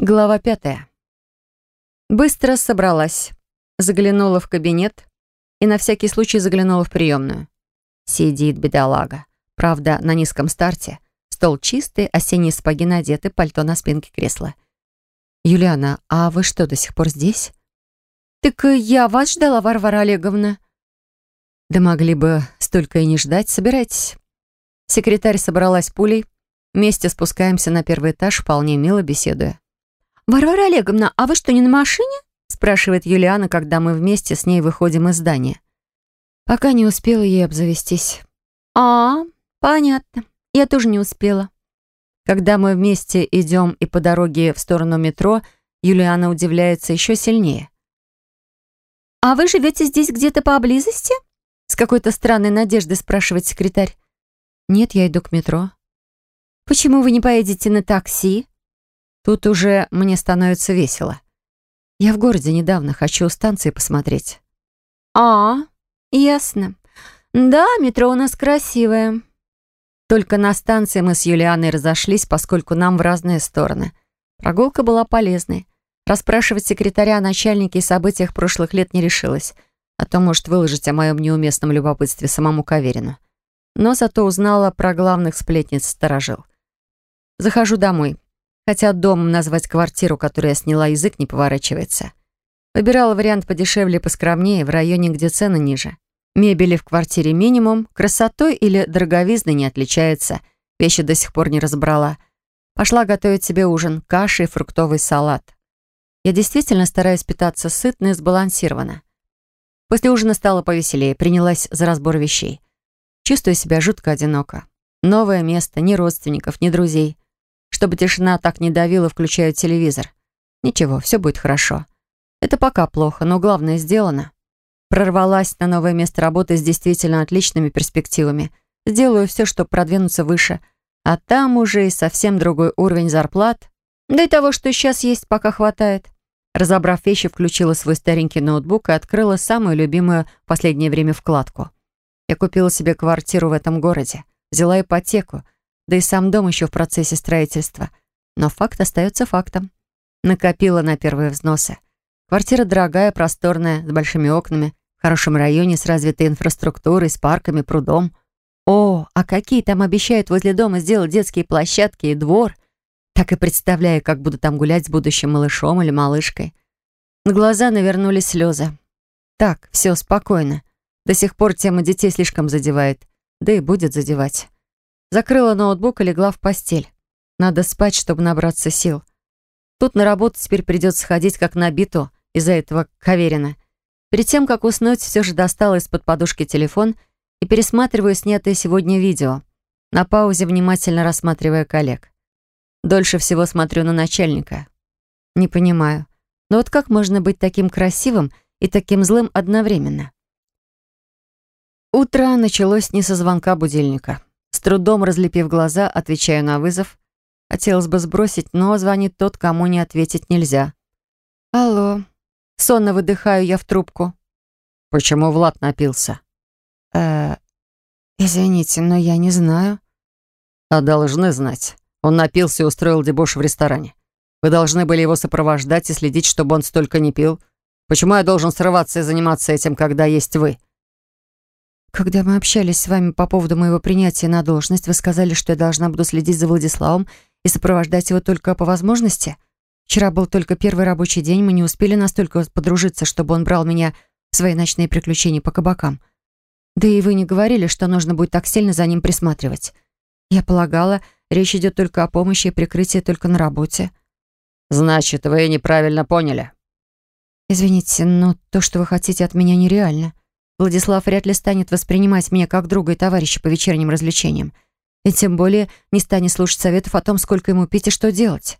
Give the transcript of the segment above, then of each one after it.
Глава пятая. Быстро собралась, заглянула в кабинет и на всякий случай заглянула в приемную. Сидит бедолага. Правда, на низком старте. Стол чистый, осенние сапоги надеты, пальто на спинке кресла. «Юлиана, а вы что, до сих пор здесь?» «Так я вас ждала, Варвара Олеговна». «Да могли бы столько и не ждать. Собирайтесь». Секретарь собралась пулей. Вместе спускаемся на первый этаж, вполне мило беседуя. «Варвара Олеговна, а вы что, не на машине?» спрашивает Юлиана, когда мы вместе с ней выходим из здания. Пока не успела ей обзавестись. «А, понятно. Я тоже не успела». Когда мы вместе идем и по дороге в сторону метро, Юлиана удивляется еще сильнее. «А вы живете здесь где-то поблизости?» С какой-то странной надеждой спрашивает секретарь. «Нет, я иду к метро». «Почему вы не поедете на такси?» Тут уже мне становится весело. Я в городе недавно, хочу станции посмотреть. А, ясно. Да, метро у нас красивое. Только на станции мы с Юлианой разошлись, поскольку нам в разные стороны. Прогулка была полезной. Расспрашивать секретаря о начальнике и событиях прошлых лет не решилась, а то может выложить о моем неуместном любопытстве самому Каверину. Но зато узнала про главных сплетниц сторожил. Захожу домой хотя домом назвать квартиру, которую я сняла, язык не поворачивается. Выбирала вариант подешевле, поскромнее, в районе, где цены ниже. Мебели в квартире минимум, красотой или дороговизной не отличается. Вещи до сих пор не разобрала. Пошла готовить себе ужин, каши и фруктовый салат. Я действительно стараюсь питаться сытно и сбалансированно. После ужина стало повеселее, принялась за разбор вещей. Чувствую себя жутко одиноко. Новое место, ни родственников, ни друзей. Чтобы тишина так не давила, включаю телевизор. Ничего, все будет хорошо. Это пока плохо, но главное сделано. Прорвалась на новое место работы с действительно отличными перспективами. Сделаю все, чтобы продвинуться выше. А там уже и совсем другой уровень зарплат. Да и того, что сейчас есть, пока хватает. Разобрав вещи, включила свой старенький ноутбук и открыла самую любимую в последнее время вкладку. Я купила себе квартиру в этом городе. Взяла ипотеку да и сам дом еще в процессе строительства. Но факт остается фактом. Накопила на первые взносы. Квартира дорогая, просторная, с большими окнами, в хорошем районе с развитой инфраструктурой, с парками, прудом. О, а какие там обещают возле дома сделать детские площадки и двор. Так и представляю, как буду там гулять с будущим малышом или малышкой. На глаза навернулись слезы. Так, все, спокойно. До сих пор тема детей слишком задевает. Да и будет задевать. Закрыла ноутбук и легла в постель. Надо спать, чтобы набраться сил. Тут на работу теперь придется ходить как на биту из-за этого Каверина. Перед тем, как уснуть, все же достала из-под подушки телефон и пересматриваю снятое сегодня видео, на паузе внимательно рассматривая коллег. Дольше всего смотрю на начальника. Не понимаю. Но вот как можно быть таким красивым и таким злым одновременно? Утро началось не со звонка будильника. С трудом разлепив глаза, отвечаю на вызов. Хотелось бы сбросить, но звонит тот, кому не ответить нельзя. «Алло». Сонно выдыхаю я в трубку. «Почему Влад напился?» «Э, извините, но я не знаю». «А должны знать. Он напился и устроил дебош в ресторане. Вы должны были его сопровождать и следить, чтобы он столько не пил. Почему я должен срываться и заниматься этим, когда есть вы?» Когда мы общались с вами по поводу моего принятия на должность, вы сказали, что я должна буду следить за Владиславом и сопровождать его только по возможности. Вчера был только первый рабочий день, мы не успели настолько подружиться, чтобы он брал меня в свои ночные приключения по кабакам. Да и вы не говорили, что нужно будет так сильно за ним присматривать. Я полагала, речь идет только о помощи и прикрытии только на работе. Значит, вы неправильно поняли. Извините, но то, что вы хотите от меня, нереально. Владислав вряд ли станет воспринимать меня как друга и товарища по вечерним развлечениям. И тем более не станет слушать советов о том, сколько ему пить и что делать.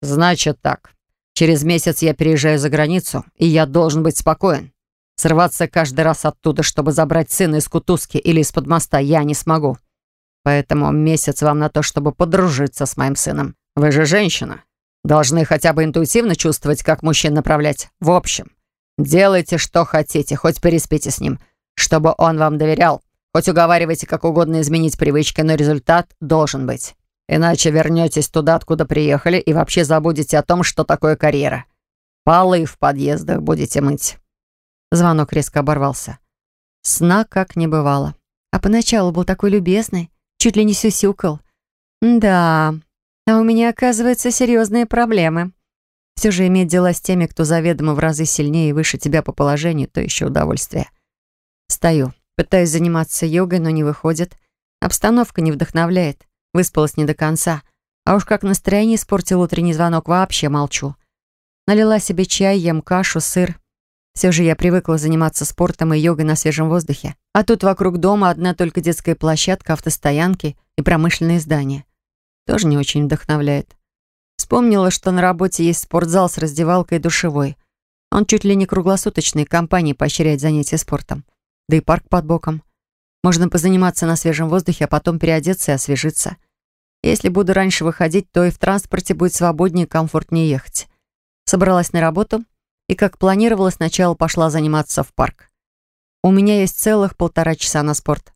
«Значит так. Через месяц я переезжаю за границу, и я должен быть спокоен. Срываться каждый раз оттуда, чтобы забрать сына из кутузки или из-под моста, я не смогу. Поэтому месяц вам на то, чтобы подружиться с моим сыном. Вы же женщина. Должны хотя бы интуитивно чувствовать, как мужчин направлять. В общем, Делайте, что хотите, хоть переспите с ним, чтобы он вам доверял. Хоть уговаривайте как угодно изменить привычки, но результат должен быть. Иначе вернетесь туда, откуда приехали, и вообще забудете о том, что такое карьера. Полы в подъездах будете мыть». Звонок резко оборвался. Сна как не бывало. А поначалу был такой любезный, чуть ли не сюсюкал. Да, а у меня, оказывается, серьезные проблемы. Все же иметь дела с теми, кто заведомо в разы сильнее и выше тебя по положению, то еще удовольствие. Стою, пытаюсь заниматься йогой, но не выходит. Обстановка не вдохновляет. Выспалась не до конца. А уж как настроение испортил утренний звонок, вообще молчу. Налила себе чай, ем кашу, сыр. Все же я привыкла заниматься спортом и йогой на свежем воздухе. А тут вокруг дома одна только детская площадка, автостоянки и промышленные здания. Тоже не очень вдохновляет. Вспомнила, что на работе есть спортзал с раздевалкой и душевой. Он чуть ли не круглосуточный, компании поощряет занятия спортом. Да и парк под боком. Можно позаниматься на свежем воздухе, а потом переодеться и освежиться. Если буду раньше выходить, то и в транспорте будет свободнее и комфортнее ехать. Собралась на работу и, как планировала, сначала пошла заниматься в парк. У меня есть целых полтора часа на спорт.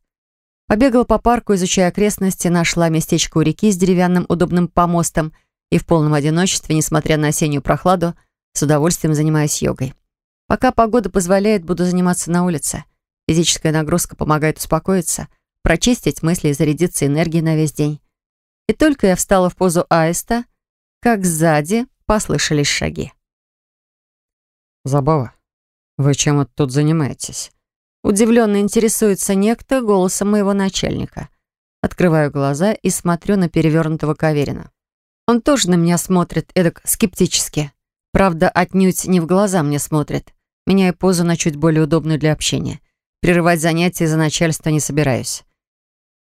Побегала по парку, изучая окрестности, нашла местечко у реки с деревянным удобным помостом и в полном одиночестве, несмотря на осеннюю прохладу, с удовольствием занимаюсь йогой. Пока погода позволяет, буду заниматься на улице. Физическая нагрузка помогает успокоиться, прочистить мысли и зарядиться энергией на весь день. И только я встала в позу аиста, как сзади послышались шаги. «Забава, вы чем вот тут занимаетесь?» Удивленно интересуется некто голосом моего начальника. Открываю глаза и смотрю на перевернутого Каверина. Он тоже на меня смотрит, эдак скептически. Правда, отнюдь не в глаза мне смотрит. Меняя позу на чуть более удобную для общения. Прерывать занятия за начальство не собираюсь.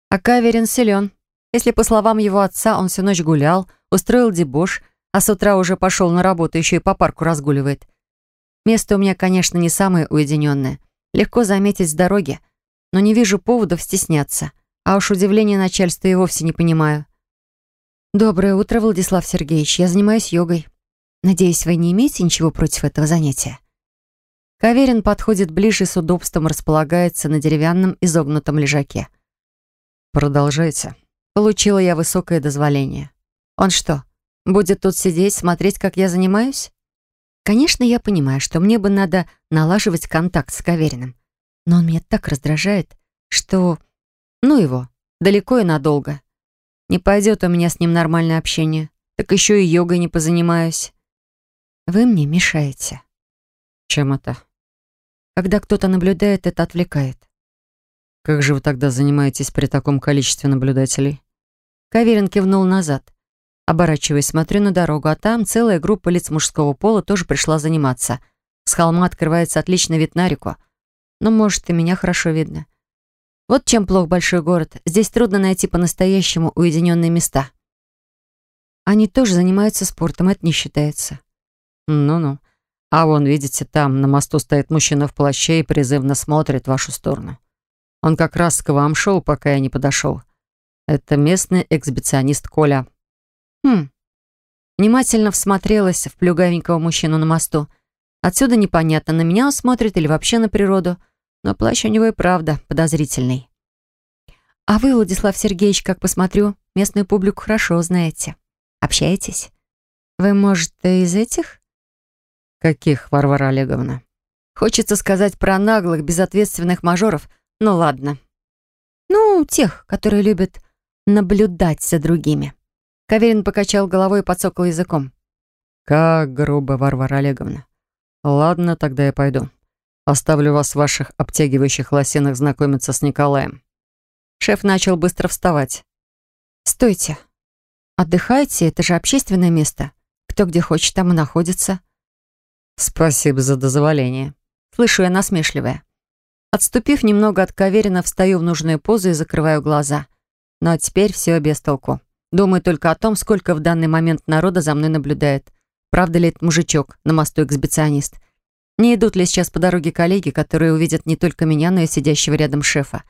А Каверин силен. Если, по словам его отца, он всю ночь гулял, устроил дебош, а с утра уже пошел на работу, еще и по парку разгуливает. Место у меня, конечно, не самое уединенное. Легко заметить с дороги, но не вижу поводов стесняться. А уж удивление начальства и вовсе не понимаю. «Доброе утро, Владислав Сергеевич. Я занимаюсь йогой. Надеюсь, вы не имеете ничего против этого занятия?» Каверин подходит ближе с удобством располагается на деревянном изогнутом лежаке. «Продолжайте». Получила я высокое дозволение. Он что, будет тут сидеть, смотреть, как я занимаюсь? Конечно, я понимаю, что мне бы надо налаживать контакт с Кавериным. Но он меня так раздражает, что... Ну его, далеко и надолго. Не пойдет у меня с ним нормальное общение. Так еще и йогой не позанимаюсь. Вы мне мешаете. Чем это? Когда кто-то наблюдает, это отвлекает. Как же вы тогда занимаетесь при таком количестве наблюдателей? Каверин кивнул назад. Оборачиваясь, смотрю на дорогу, а там целая группа лиц мужского пола тоже пришла заниматься. С холма открывается отличный вид на реку. Но, может, и меня хорошо видно. Вот чем плох большой город. Здесь трудно найти по-настоящему уединенные места. Они тоже занимаются спортом, это не считается. Ну-ну. А вон, видите, там на мосту стоит мужчина в плаще и призывно смотрит в вашу сторону. Он как раз к вам шел, пока я не подошел. Это местный эксбиционист Коля. Хм. Внимательно всмотрелась в плюгавенького мужчину на мосту. Отсюда непонятно, на меня он смотрит или вообще на природу. Но плащ у него и правда подозрительный. А вы, Владислав Сергеевич, как посмотрю, местную публику хорошо знаете. Общаетесь? Вы, может, из этих? «Каких, Варвара Олеговна?» Хочется сказать про наглых, безответственных мажоров. Ну ладно. Ну, тех, которые любят наблюдать за другими. Каверин покачал головой и подсокал языком. «Как грубо, Варвара Олеговна. Ладно, тогда я пойду. Оставлю вас в ваших обтягивающих лосинах знакомиться с Николаем». Шеф начал быстро вставать. «Стойте. Отдыхайте, это же общественное место. Кто где хочет, там и находится». «Спасибо за дозволение». Слышу я насмешливое. Отступив немного от Каверина, встаю в нужную позу и закрываю глаза. А теперь все без толку. Думаю только о том, сколько в данный момент народа за мной наблюдает. Правда ли этот мужичок на мосту эксбиционист? Не идут ли сейчас по дороге коллеги, которые увидят не только меня, но и сидящего рядом шефа?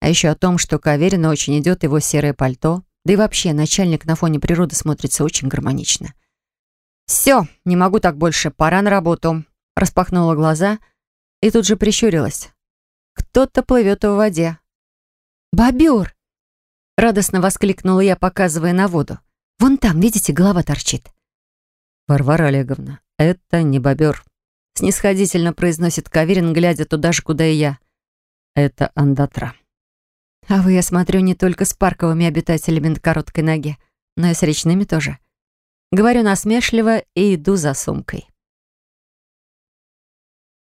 А еще о том, что Каверина очень идет его серое пальто. Да и вообще, начальник на фоне природы смотрится очень гармонично. «Все, не могу так больше, пора на работу». Распахнула глаза и тут же прищурилась. Кто-то плывет в воде. «Бобер!» Радостно воскликнула я, показывая на воду. «Вон там, видите, голова торчит». «Варвара Олеговна, это не бобер», снисходительно произносит Каверин, глядя туда же, куда и я. «Это андатра». А вы, я смотрю, не только с парковыми обитателями на короткой ноге, но и с речными тоже. Говорю насмешливо и иду за сумкой.